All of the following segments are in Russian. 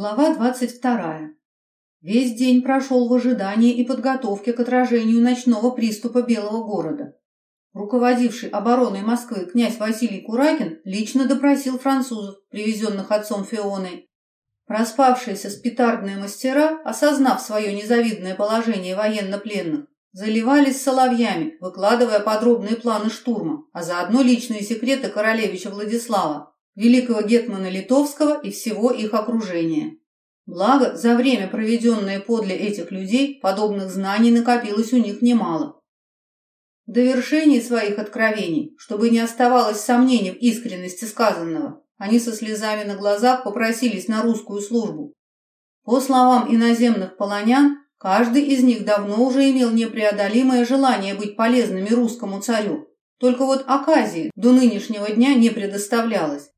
Глава 22. Весь день прошел в ожидании и подготовке к отражению ночного приступа Белого города. Руководивший обороной Москвы князь Василий Куракин лично допросил французов, привезенных отцом Фионой. Проспавшиеся спитардные мастера, осознав свое незавидное положение военнопленных, заливались соловьями, выкладывая подробные планы штурма, а заодно личные секреты королевича Владислава, великого гетмана Литовского и всего их окружения. Благо, за время, проведенное подле этих людей, подобных знаний накопилось у них немало. В довершении своих откровений, чтобы не оставалось сомнений в искренности сказанного, они со слезами на глазах попросились на русскую службу. По словам иноземных полонян, каждый из них давно уже имел непреодолимое желание быть полезными русскому царю, только вот оказии до нынешнего дня не предоставлялось.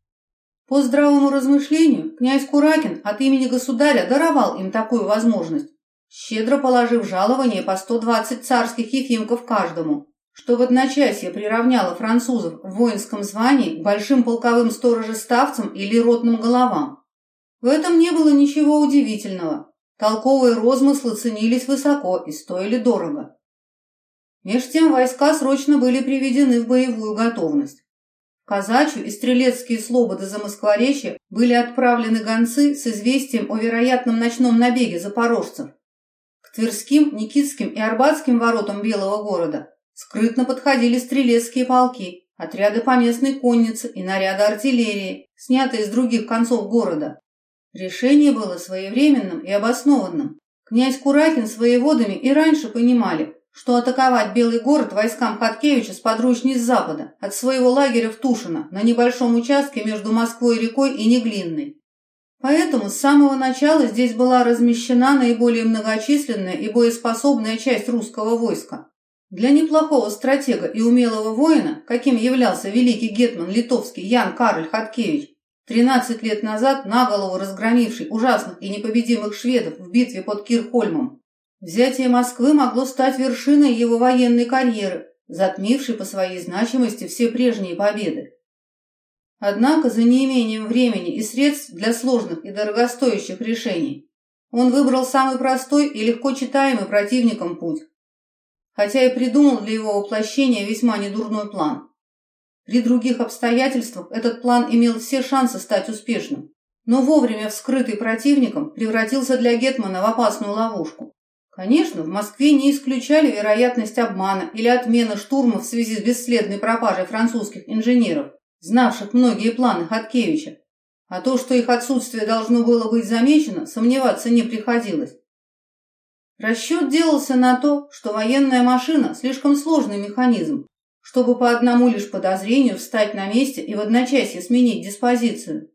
По здравому размышлению, князь Куракин от имени государя даровал им такую возможность, щедро положив жалование по 120 царских ефимков каждому, что в одночасье приравняло французов в воинском звании к большим полковым сторожеставцам или ротным головам. В этом не было ничего удивительного. Толковые розмыслы ценились высоко и стоили дорого. Меж тем войска срочно были приведены в боевую готовность казачью и стрелецкие слободы за Москворечье были отправлены гонцы с известием о вероятном ночном набеге запорожцев. К Тверским, Никитским и Арбатским воротам Белого города скрытно подходили стрелецкие полки, отряды поместной конницы и наряды артиллерии, снятые с других концов города. Решение было своевременным и обоснованным. Князь Куракин с воеводами и раньше понимали, что атаковать Белый город войскам Хаткевича сподручней с запада, от своего лагеря в Тушино, на небольшом участке между Москвой и рекой и Неглинной. Поэтому с самого начала здесь была размещена наиболее многочисленная и боеспособная часть русского войска. Для неплохого стратега и умелого воина, каким являлся великий гетман литовский Ян Карль Хаткевич, 13 лет назад наголову разгромивший ужасных и непобедимых шведов в битве под Кирхольмом, Взятие Москвы могло стать вершиной его военной карьеры, затмившей по своей значимости все прежние победы. Однако за неимением времени и средств для сложных и дорогостоящих решений он выбрал самый простой и легко читаемый противником путь, хотя и придумал для его воплощения весьма недурной план. При других обстоятельствах этот план имел все шансы стать успешным, но вовремя вскрытый противником превратился для Гетмана в опасную ловушку. Конечно, в Москве не исключали вероятность обмана или отмены штурма в связи с бесследной пропажей французских инженеров, знавших многие планы Хаткевича. А то, что их отсутствие должно было быть замечено, сомневаться не приходилось. Расчет делался на то, что военная машина – слишком сложный механизм, чтобы по одному лишь подозрению встать на месте и в одночасье сменить диспозицию.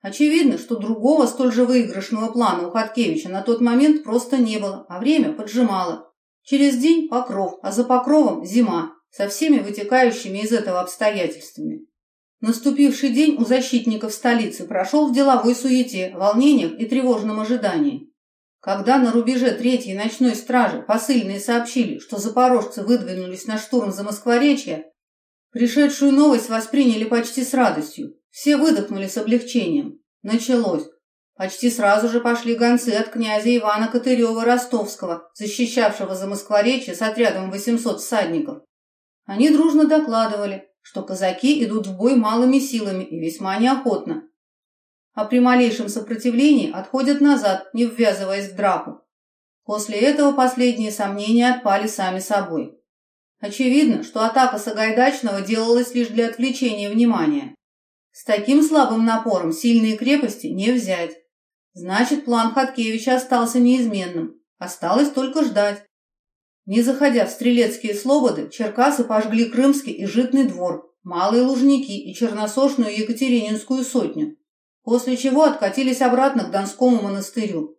Очевидно, что другого столь же выигрышного плана у Хаткевича на тот момент просто не было, а время поджимало. Через день покров, а за покровом зима, со всеми вытекающими из этого обстоятельствами. Наступивший день у защитников столицы прошел в деловой суете, волнениях и тревожном ожидании. Когда на рубеже третьей ночной стражи посыльные сообщили, что запорожцы выдвинулись на штурм за Москворечье, пришедшую новость восприняли почти с радостью. Все выдохнули с облегчением. Началось. Почти сразу же пошли гонцы от князя Ивана Катырева-Ростовского, защищавшего за Москворечье с отрядом 800 всадников. Они дружно докладывали, что казаки идут в бой малыми силами и весьма неохотно. А при малейшем сопротивлении отходят назад, не ввязываясь в драку. После этого последние сомнения отпали сами собой. Очевидно, что атака Сагайдачного делалась лишь для отвлечения внимания. С таким слабым напором сильные крепости не взять. Значит, план Хаткевича остался неизменным. Осталось только ждать. Не заходя в стрелецкие слободы, черкасы пожгли Крымский и Житный двор, Малые Лужники и Черносошную Екатерининскую сотню, после чего откатились обратно к Донскому монастырю.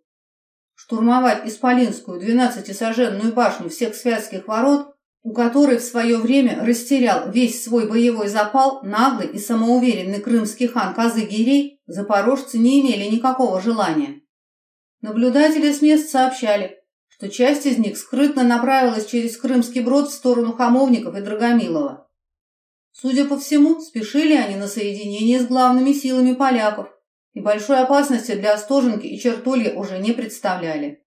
Штурмовать Исполинскую двенадцатисоженную башню всех святских ворот у которой в свое время растерял весь свой боевой запал наглый и самоуверенный крымский хан Казы-Гирей, запорожцы не имели никакого желания. Наблюдатели с мест сообщали, что часть из них скрытно направилась через Крымский брод в сторону Хамовников и Драгомилова. Судя по всему, спешили они на соединение с главными силами поляков и большой опасности для Остоженки и Чертолья уже не представляли.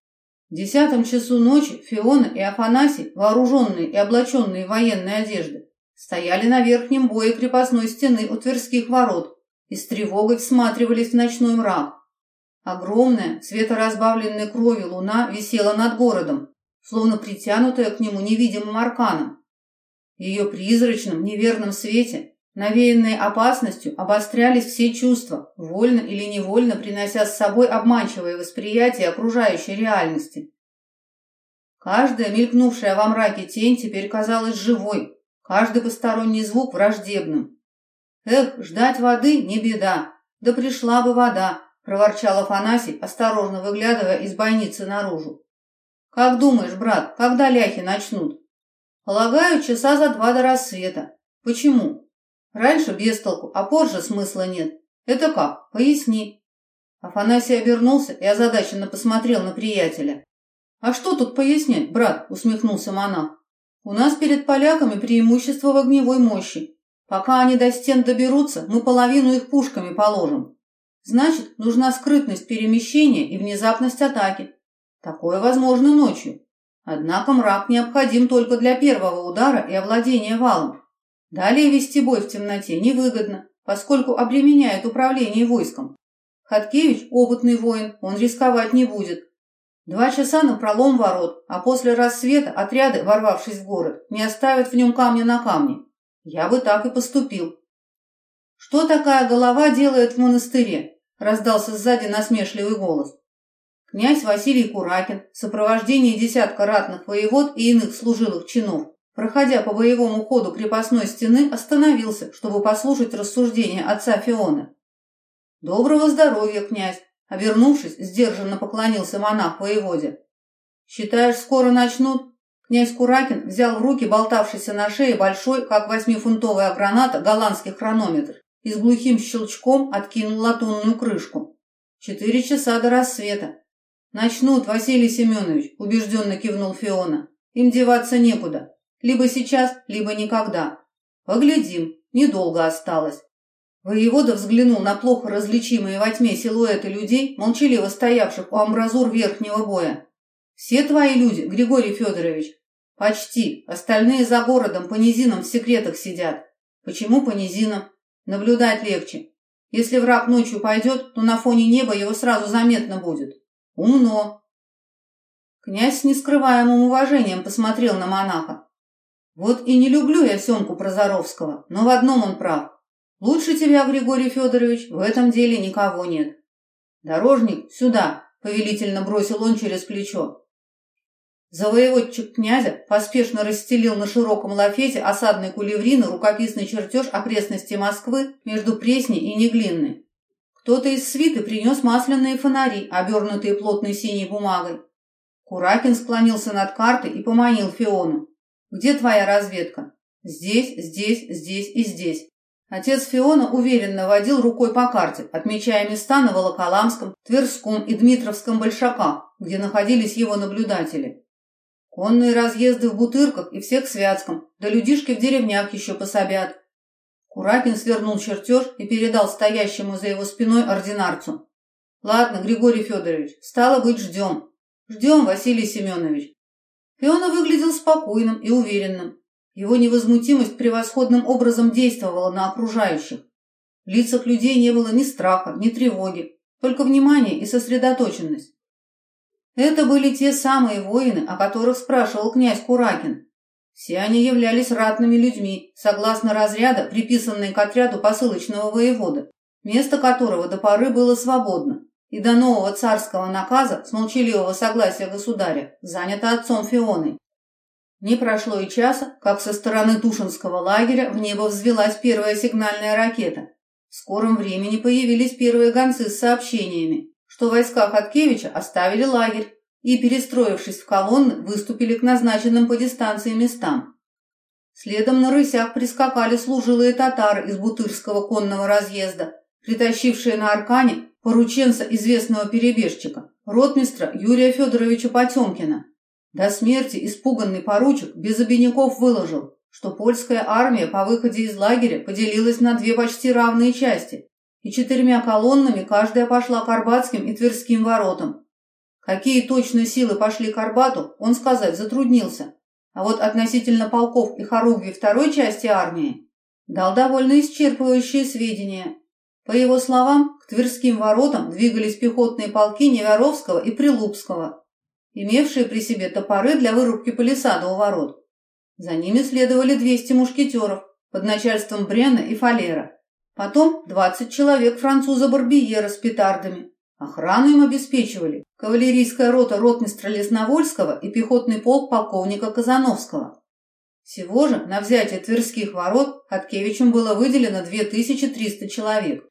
В десятом часу ночи Фиона и Афанасий, вооруженные и облаченные в военные одежды, стояли на верхнем бое крепостной стены у Тверских ворот и с тревогой всматривались в ночной мрак. Огромная, светоразбавленная кровью луна висела над городом, словно притянутая к нему невидимым арканом. В ее призрачном, неверном свете, навеянные опасностью, обострялись все чувства, вольно или невольно принося с собой обманчивое восприятие окружающей реальности. Каждая мелькнувшая во мраке тень теперь казалась живой, каждый посторонний звук враждебным. «Эх, ждать воды не беда, да пришла бы вода», — проворчал Афанасий, осторожно выглядывая из бойницы наружу. «Как думаешь, брат, когда ляхи начнут?» «Полагаю, часа за два до рассвета. Почему?» «Раньше без толку, а позже смысла нет. Это как? Поясни». Афанасий обернулся и озадаченно посмотрел на приятеля. «А что тут пояснять, брат?» — усмехнулся монах. «У нас перед поляками преимущество в огневой мощи. Пока они до стен доберутся, мы половину их пушками положим. Значит, нужна скрытность перемещения и внезапность атаки. Такое возможно ночью. Однако мрак необходим только для первого удара и овладения валом. Далее вести бой в темноте невыгодно, поскольку обременяет управление войском. Хаткевич – опытный воин, он рисковать не будет. Два часа на пролом ворот, а после рассвета отряды, ворвавшись в город, не оставят в нем камня на камне. Я бы так и поступил. «Что такая голова делает в монастыре?» – раздался сзади насмешливый голос. Князь Василий Куракин в сопровождении десятка ратных воевод и иных служилых чинов, проходя по боевому ходу крепостной стены, остановился, чтобы послушать рассуждения отца Фионы. «Доброго здоровья, князь!» Вернувшись, сдержанно поклонился монах воеводе. «Считаешь, скоро начнут?» Князь Куракин взял в руки болтавшийся на шее большой, как восьмифунтовая граната, голландский хронометр и с глухим щелчком откинул латунную крышку. Четыре часа до рассвета. «Начнут, Василий Семенович», — убежденно кивнул Фиона. «Им деваться некуда. Либо сейчас, либо никогда. Поглядим, недолго осталось». Воевода взглянул на плохо различимые во тьме силуэты людей, молчаливо стоявших у амбразур верхнего боя. «Все твои люди, Григорий Федорович?» «Почти. Остальные за городом по низинам в секретах сидят». «Почему по низинам?» Наблюдать легче. Если враг ночью пойдет, то на фоне неба его сразу заметно будет. Умно. Князь с нескрываемым уважением посмотрел на монаха. Вот и не люблю я Семку Прозоровского, но в одном он прав. Лучше тебя, Григорий Федорович, в этом деле никого нет. Дорожник, сюда, повелительно бросил он через плечо. Завоеводчик князя поспешно расстелил на широком лафете осадной кулеврины рукописный чертеж окрестностей Москвы между Пресней и Неглинной. Кто-то из свиты принес масляные фонари, обернутые плотной синей бумагой. Куракин склонился над картой и поманил Фиону. «Где твоя разведка?» «Здесь, здесь, здесь и здесь». Отец Фиона уверенно водил рукой по карте, отмечая места на Волоколамском, Тверском и Дмитровском большаках, где находились его наблюдатели. Конные разъезды в Бутырках и всех Святском, да людишки в деревнях еще пособят. Куракин свернул чертеж и передал стоящему за его спиной ординарцу. Ладно, Григорий Федорович, стало быть, ждем. Ждем, Василий Семенович. Фиона выглядел спокойным и уверенным. Его невозмутимость превосходным образом действовала на окружающих. В лицах людей не было ни страха, ни тревоги, только внимание и сосредоточенность. Это были те самые воины, о которых спрашивал князь Куракин. Все они являлись ратными людьми, согласно разряда, приписанные к отряду посылочного воевода, место которого до поры было свободно, и до нового царского наказа с молчаливого согласия государя занято отцом Фионой. Не прошло и часа, как со стороны Тушинского лагеря в небо взвелась первая сигнальная ракета. В скором времени появились первые гонцы с сообщениями что войска Хаткевича оставили лагерь и, перестроившись в колонны, выступили к назначенным по дистанции местам. Следом на рысях прискакали служилые татары из Бутырского конного разъезда, притащившие на аркане порученца известного перебежчика, ротмистра Юрия Федоровича Потемкина. До смерти испуганный поручик без обиняков выложил, что польская армия по выходе из лагеря поделилась на две почти равные части и четырьмя колоннами каждая пошла к Арбатским и Тверским воротам. Какие точно силы пошли к Арбату, он сказать затруднился, а вот относительно полков и хоругви второй части армии дал довольно исчерпывающие сведения. По его словам, к Тверским воротам двигались пехотные полки Неверовского и Прилупского, имевшие при себе топоры для вырубки палисада у ворот. За ними следовали 200 мушкетеров под начальством Брена и Фалера. Потом 20 человек француза Барбиера с петардами. Охрану им обеспечивали кавалерийская рота ротмистра Лесновольского и пехотный полк полковника Казановского. Всего же на взятие Тверских ворот Хаткевичем было выделено 2300 человек.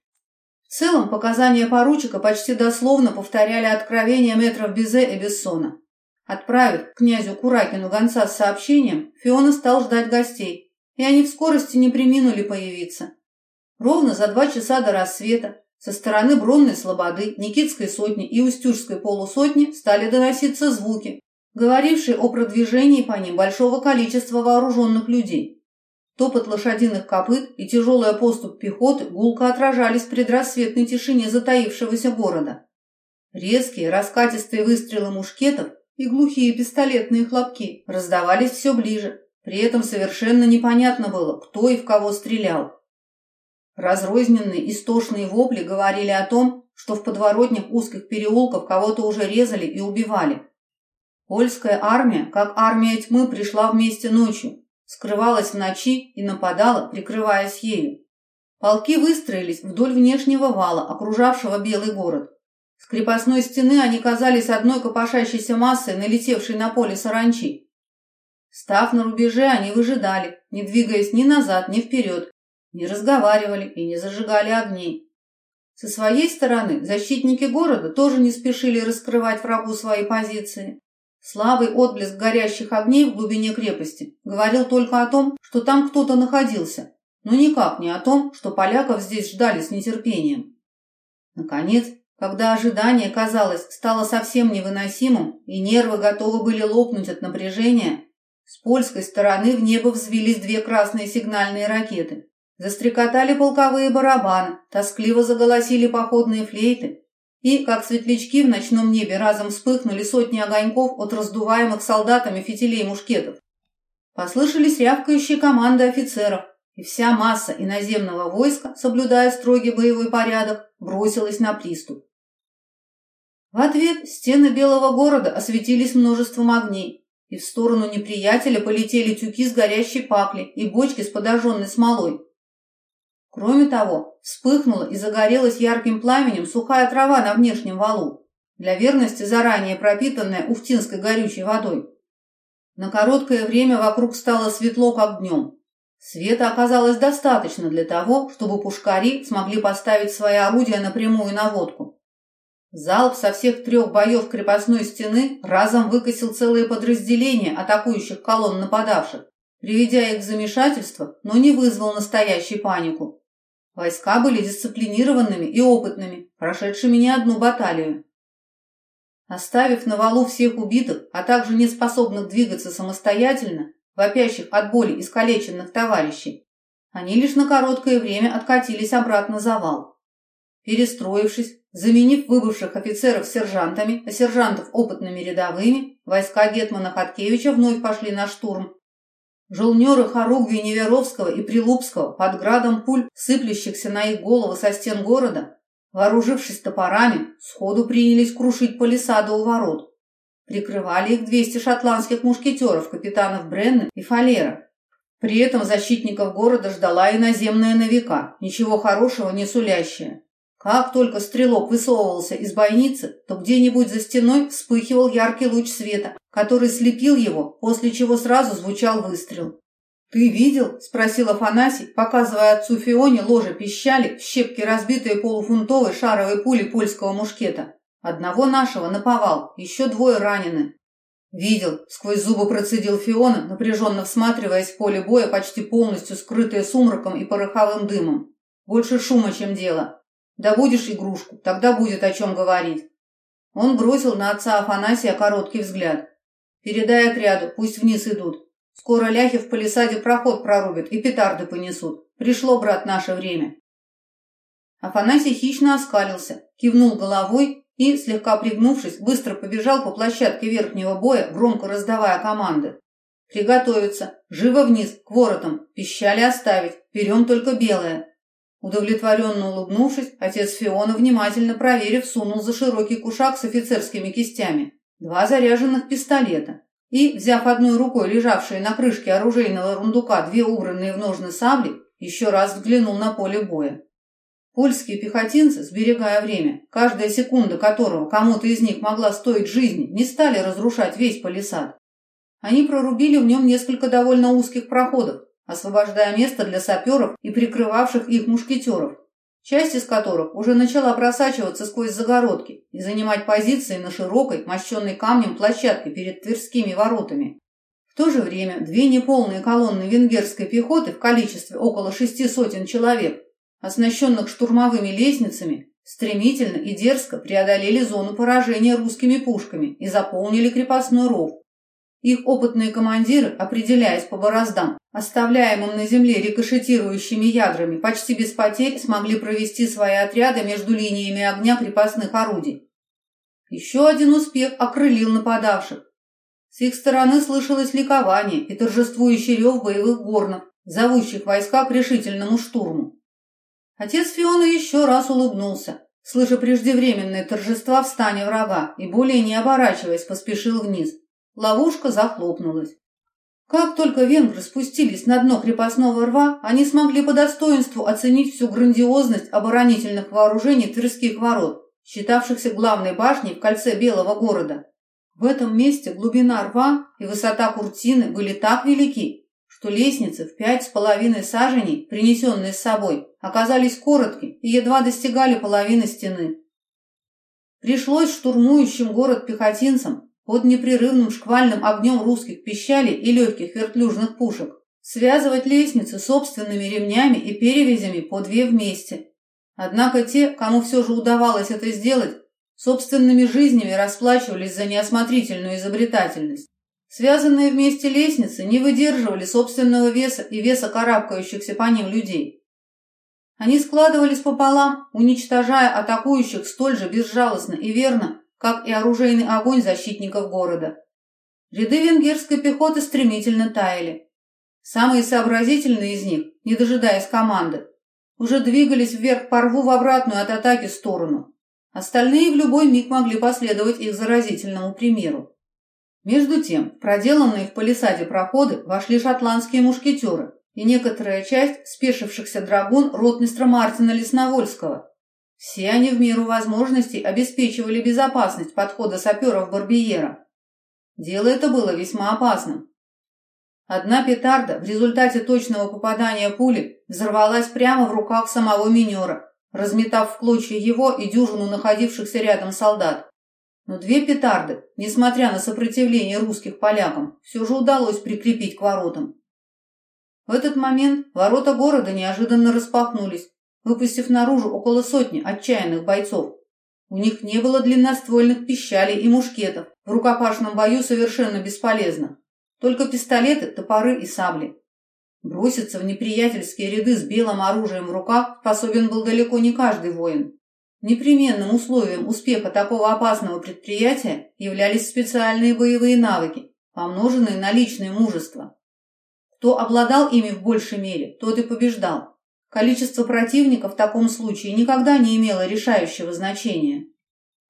В целом показания поручика почти дословно повторяли откровения метров Бизе и Бессона. Отправив князю Куракину гонца с сообщением, Фиона стал ждать гостей, и они в скорости не приминули появиться. Ровно за два часа до рассвета со стороны Бронной Слободы, Никитской сотни и Устюжской полусотни стали доноситься звуки, говорившие о продвижении по ним большого количества вооруженных людей. Топот лошадиных копыт и тяжелая поступ пехоты гулко отражались в предрассветной тишине затаившегося города. Резкие, раскатистые выстрелы мушкетов и глухие пистолетные хлопки раздавались все ближе. При этом совершенно непонятно было, кто и в кого стрелял. Разрозненные истошные вопли говорили о том, что в подворотнях узких переулков кого-то уже резали и убивали. Польская армия, как армия тьмы, пришла вместе ночью, скрывалась в ночи и нападала, прикрываясь ею. Полки выстроились вдоль внешнего вала, окружавшего Белый город. С крепостной стены они казались одной копошащейся массой, налетевшей на поле саранчи. Став на рубеже, они выжидали, не двигаясь ни назад, ни вперед, не разговаривали и не зажигали огней. Со своей стороны защитники города тоже не спешили раскрывать врагу свои позиции. Слабый отблеск горящих огней в глубине крепости говорил только о том, что там кто-то находился, но никак не о том, что поляков здесь ждали с нетерпением. Наконец, когда ожидание, казалось, стало совсем невыносимым и нервы готовы были лопнуть от напряжения, с польской стороны в небо взвились две красные сигнальные ракеты. Застрекотали полковые барабаны, тоскливо заголосили походные флейты, и, как светлячки в ночном небе, разом вспыхнули сотни огоньков от раздуваемых солдатами фитилей мушкетов. Послышались рявкающие команды офицеров, и вся масса иноземного войска, соблюдая строгий боевой порядок, бросилась на приступ. В ответ стены Белого города осветились множеством огней, и в сторону неприятеля полетели тюки с горящей пакли и бочки с подожженной смолой. Кроме того, вспыхнула и загорелась ярким пламенем сухая трава на внешнем валу, для верности заранее пропитанная уфтинской горючей водой. На короткое время вокруг стало светло, как днем. Света оказалось достаточно для того, чтобы пушкари смогли поставить свои орудия на прямую наводку. Залп со всех трех боев крепостной стены разом выкосил целые подразделения атакующих колонн нападавших, приведя их в замешательство, но не вызвал настоящей панику. Войска были дисциплинированными и опытными, прошедшими не одну баталию. Оставив на валу всех убитых, а также неспособных двигаться самостоятельно, вопящих от боли искалеченных товарищей, они лишь на короткое время откатились обратно за вал. Перестроившись, заменив выбывших офицеров сержантами, а сержантов опытными рядовыми, войска Гетмана Хаткевича вновь пошли на штурм, Желнеры Хоругви Неверовского и Прилупского под градом пуль, сыплющихся на их головы со стен города, вооружившись топорами, сходу принялись крушить палисады у ворот. Прикрывали их 200 шотландских мушкетеров, капитанов Бренна и Фалера. При этом защитников города ждала иноземная новика, ничего хорошего не сулящая. Как только стрелок высовывался из бойницы, то где-нибудь за стеной вспыхивал яркий луч света, который слепил его, после чего сразу звучал выстрел. «Ты видел?» – спросил Афанасий, показывая отцу Фионе ложе пищали в щепки разбитые полуфунтовой шаровой пули польского мушкета. Одного нашего наповал, еще двое ранены. «Видел», – сквозь зубы процедил Фиона, напряженно всматриваясь в поле боя, почти полностью скрытое сумраком и пороховым дымом. «Больше шума, чем дело. Да будешь игрушку, тогда будет о чем говорить. Он бросил на отца Афанасия короткий взгляд. Передай отряду, пусть вниз идут. Скоро ляхи в палисаде проход прорубят и петарды понесут. Пришло, брат, наше время. Афанасий хищно оскалился, кивнул головой и, слегка пригнувшись, быстро побежал по площадке верхнего боя, громко раздавая команды. «Приготовиться! Живо вниз, к воротам! Пищали оставить! Берем только белое!» Удовлетворенно улыбнувшись, отец Фиона, внимательно проверив, сунул за широкий кушак с офицерскими кистями два заряженных пистолета и, взяв одной рукой лежавшие на крышке оружейного рундука две убранные в ножны сабли, еще раз взглянул на поле боя. Польские пехотинцы, сберегая время, каждая секунда которого кому-то из них могла стоить жизни, не стали разрушать весь палисад. Они прорубили в нем несколько довольно узких проходов, освобождая место для саперов и прикрывавших их мушкетеров, часть из которых уже начала просачиваться сквозь загородки и занимать позиции на широкой, мощенной камнем площадке перед Тверскими воротами. В то же время две неполные колонны венгерской пехоты в количестве около шести сотен человек оснащенных штурмовыми лестницами, стремительно и дерзко преодолели зону поражения русскими пушками и заполнили крепостной ров. Их опытные командиры, определяясь по бороздам, оставляемым на земле рикошетирующими ядрами, почти без потерь смогли провести свои отряды между линиями огня крепостных орудий. Еще один успех окрылил нападавших. С их стороны слышалось ликование и торжествующий рев боевых горнов, зовущих войска к решительному штурму. Отец Фиона еще раз улыбнулся, слыша преждевременные торжества в стане врага, и более не оборачиваясь, поспешил вниз. Ловушка захлопнулась. Как только венгры спустились на дно крепостного рва, они смогли по достоинству оценить всю грандиозность оборонительных вооружений Тверских ворот, считавшихся главной башней в кольце Белого города. В этом месте глубина рва и высота куртины были так велики, что лестницы в пять с половиной саженей, принесенные с собой, оказались коротки и едва достигали половины стены. Пришлось штурмующим город пехотинцам под непрерывным шквальным огнем русских пищалей и легких вертлюжных пушек связывать лестницы собственными ремнями и перевязями по две вместе. Однако те, кому все же удавалось это сделать, собственными жизнями расплачивались за неосмотрительную изобретательность. Связанные вместе лестницы не выдерживали собственного веса и веса карабкающихся по ним людей. Они складывались пополам, уничтожая атакующих столь же безжалостно и верно, как и оружейный огонь защитников города. Ряды венгерской пехоты стремительно таяли. Самые сообразительные из них, не дожидаясь команды, уже двигались вверх по рву в обратную от атаки сторону. Остальные в любой миг могли последовать их заразительному примеру. Между тем, в проделанные в палисаде проходы вошли шотландские мушкетеры и некоторая часть спешившихся драгун ротмистра Мартина Лесновольского. Все они в меру возможностей обеспечивали безопасность подхода саперов Барбиера. Дело это было весьма опасным. Одна петарда в результате точного попадания пули взорвалась прямо в руках самого минера, разметав в клочья его и дюжину находившихся рядом солдат. Но две петарды, несмотря на сопротивление русских полякам, все же удалось прикрепить к воротам. В этот момент ворота города неожиданно распахнулись, выпустив наружу около сотни отчаянных бойцов. У них не было длинноствольных пищалей и мушкетов, в рукопашном бою совершенно бесполезно. Только пистолеты, топоры и сабли. Броситься в неприятельские ряды с белым оружием в руках способен был далеко не каждый воин. Непременным условием успеха такого опасного предприятия являлись специальные боевые навыки, помноженные на личное мужество. Кто обладал ими в большей мере, тот и побеждал. Количество противников в таком случае никогда не имело решающего значения.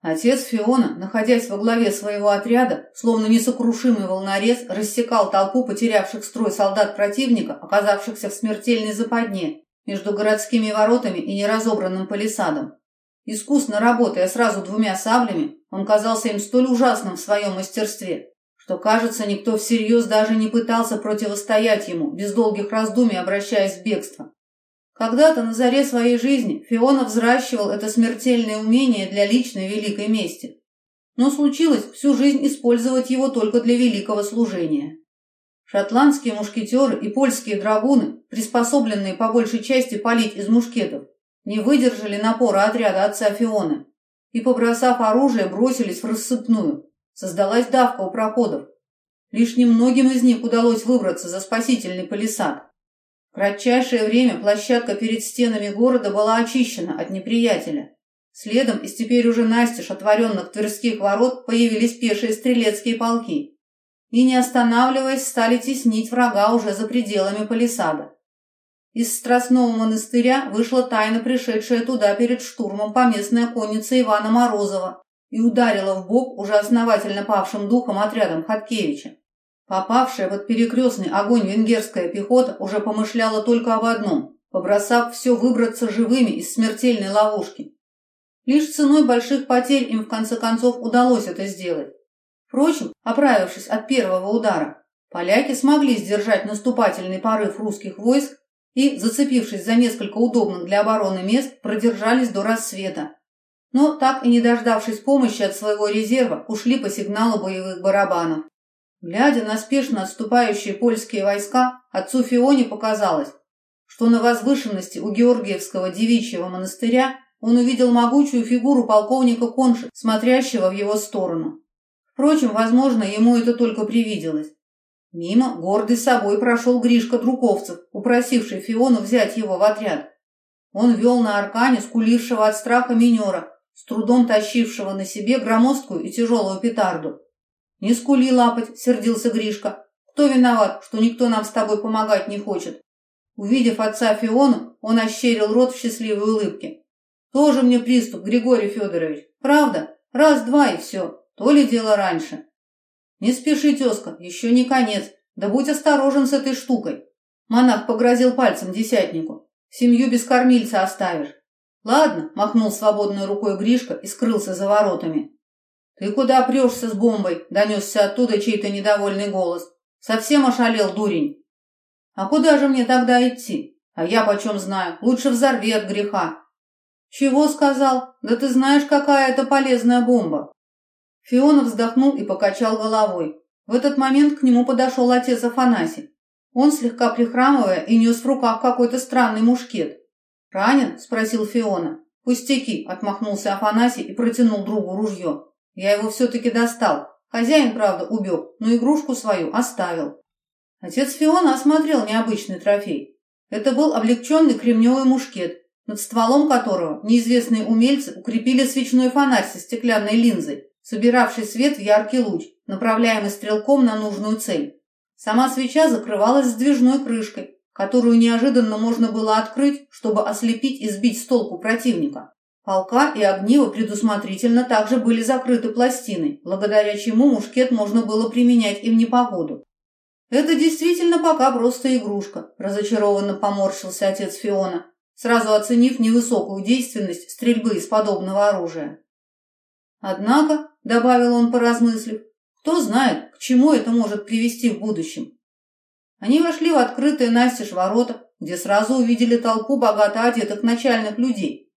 Отец Фиона, находясь во главе своего отряда, словно несокрушимый волнорез, рассекал толпу потерявших строй солдат противника, оказавшихся в смертельной западне между городскими воротами и неразобранным палисадом. Искусно работая сразу двумя саблями, он казался им столь ужасным в своем мастерстве, что, кажется, никто всерьез даже не пытался противостоять ему, без долгих раздумий обращаясь в бегство. Когда-то на заре своей жизни Фиона взращивал это смертельное умение для личной великой мести. Но случилось всю жизнь использовать его только для великого служения. Шотландские мушкетеры и польские драгуны, приспособленные по большей части палить из мушкетов, не выдержали напора отряда отца Фионы и, побросав оружие, бросились в рассыпную. Создалась давка у проходов. Лишь немногим из них удалось выбраться за спасительный палисад. В кратчайшее время площадка перед стенами города была очищена от неприятеля. Следом из теперь уже настежь отворенных тверских ворот появились пешие стрелецкие полки и, не останавливаясь, стали теснить врага уже за пределами палисада. Из Страстного монастыря вышла тайно пришедшая туда перед штурмом поместная конница Ивана Морозова и ударила в бок уже основательно павшим духом отрядом Хаткевича. Попавшая под перекрестный огонь венгерская пехота уже помышляла только об одном – побросав все выбраться живыми из смертельной ловушки. Лишь ценой больших потерь им в конце концов удалось это сделать. Впрочем, оправившись от первого удара, поляки смогли сдержать наступательный порыв русских войск и, зацепившись за несколько удобных для обороны мест, продержались до рассвета. Но, так и не дождавшись помощи от своего резерва, ушли по сигналу боевых барабанов. Глядя на спешно отступающие польские войска, отцу Фионе показалось, что на возвышенности у Георгиевского девичьего монастыря он увидел могучую фигуру полковника Конши, смотрящего в его сторону. Впрочем, возможно, ему это только привиделось. Мимо гордый собой прошел Гришка Друковцев, упросивший Фиону взять его в отряд. Он вел на аркане скулившего от страха минера, с трудом тащившего на себе громоздкую и тяжелую петарду. «Не скули лапать», — сердился Гришка. «Кто виноват, что никто нам с тобой помогать не хочет?» Увидев отца Фиону, он ощерил рот в счастливой улыбке. «Тоже мне приступ, Григорий Федорович. Правда? Раз-два и все. То ли дело раньше». «Не спеши, тезка, еще не конец. Да будь осторожен с этой штукой». Монах погрозил пальцем десятнику. «Семью без кормильца оставишь». «Ладно», — махнул свободной рукой Гришка и скрылся за воротами. «Ты куда прешься с бомбой?» — донесся оттуда чей-то недовольный голос. «Совсем ошалел, дурень?» «А куда же мне тогда идти? А я почем знаю? Лучше взорви от греха». «Чего сказал? Да ты знаешь, какая это полезная бомба. Фиона вздохнул и покачал головой. В этот момент к нему подошел отец Афанасий. Он, слегка прихрамывая, и нес в руках какой-то странный мушкет. «Ранен?» – спросил Фиона. «Пустяки!» – отмахнулся Афанасий и протянул другу ружье. «Я его все-таки достал. Хозяин, правда, убег, но игрушку свою оставил». Отец Фиона осмотрел необычный трофей. Это был облегченный кремневый мушкет, над стволом которого неизвестные умельцы укрепили свечной фонарь со стеклянной линзой собиравший свет в яркий луч, направляемый стрелком на нужную цель. Сама свеча закрывалась сдвижной крышкой, которую неожиданно можно было открыть, чтобы ослепить и сбить с толку противника. Полка и огниво предусмотрительно также были закрыты пластиной, благодаря чему мушкет можно было применять и в непогоду. «Это действительно пока просто игрушка», – разочарованно поморщился отец Фиона, сразу оценив невысокую действенность стрельбы из подобного оружия. Однако, — добавил он, поразмыслив, — кто знает, к чему это может привести в будущем. Они вошли в открытые настежь ворота, где сразу увидели толпу богато одетых начальных людей,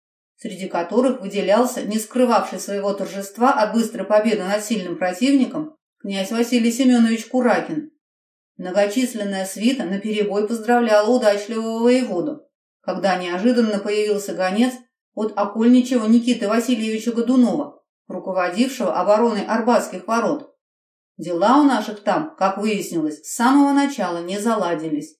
среди которых выделялся, не скрывавший своего торжества от быстрой победы над сильным противником, князь Василий Семенович Куракин. Многочисленная свита наперебой поздравляла удачливого воеводу, когда неожиданно появился гонец от окольничего Никиты Васильевича Годунова, руководившего обороной Арбатских ворот. Дела у наших там, как выяснилось, с самого начала не заладились.